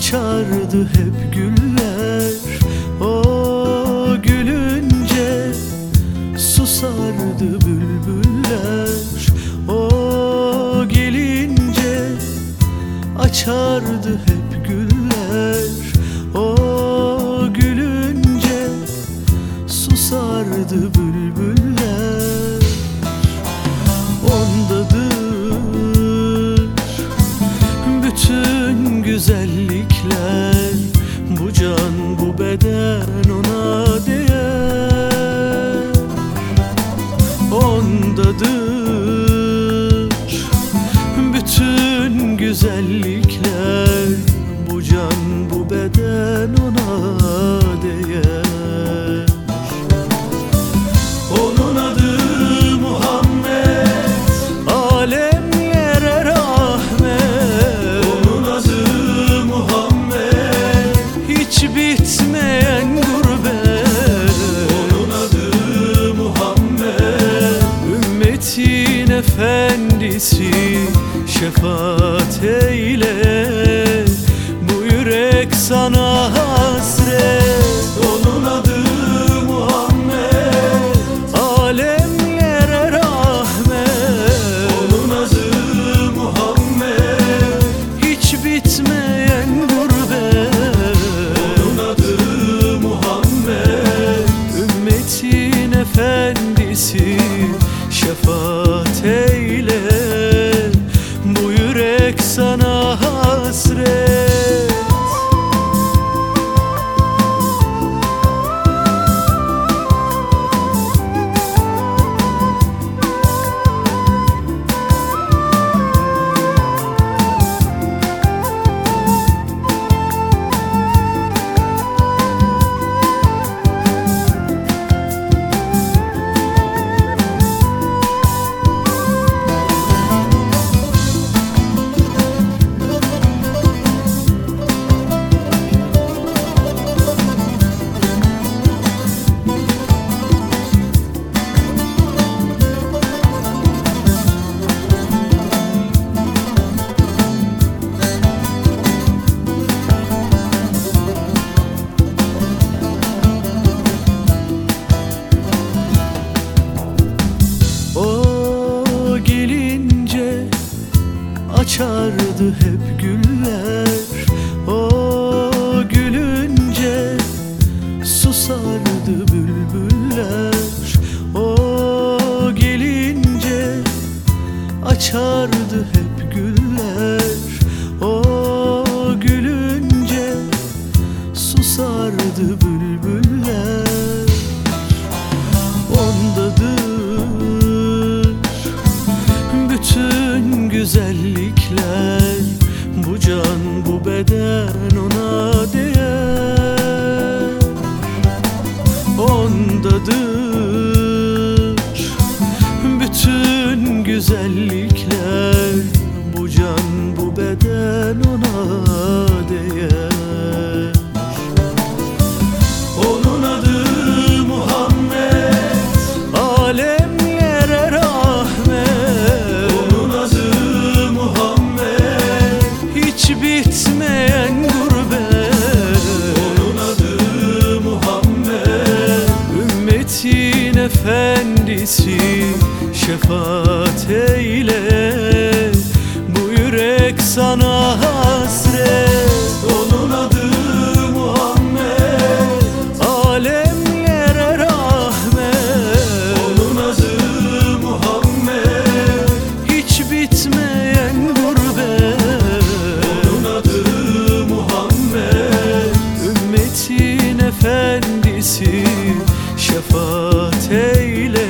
açardı hep güller. O gülünce susardı bülbüller. O gelince açardı hep güller. O gülünce susardı bülbüller. Ondadır bütün güzellikler Ondadır efendisi Şefaat eyle. Bu yürek sana hasret. Onun adı Muhammed. Alemlere rahmet. Onun adı Muhammed. Hiç bitmeyen gurbet. Onun adı Muhammed. Ümmetin efendisi Şefaat açardı hep güller Ondadır bütün güzellikler Bu can bu beden ona değer efendisi Şefaat eyle. Bu yürek sana hasret. Onun adı Muhammed. Alemlere rahmet. Onun adı Muhammed. Hiç bitmeyen gurbet. Onun adı Muhammed. Ümmetin efendisi şefaat eyle.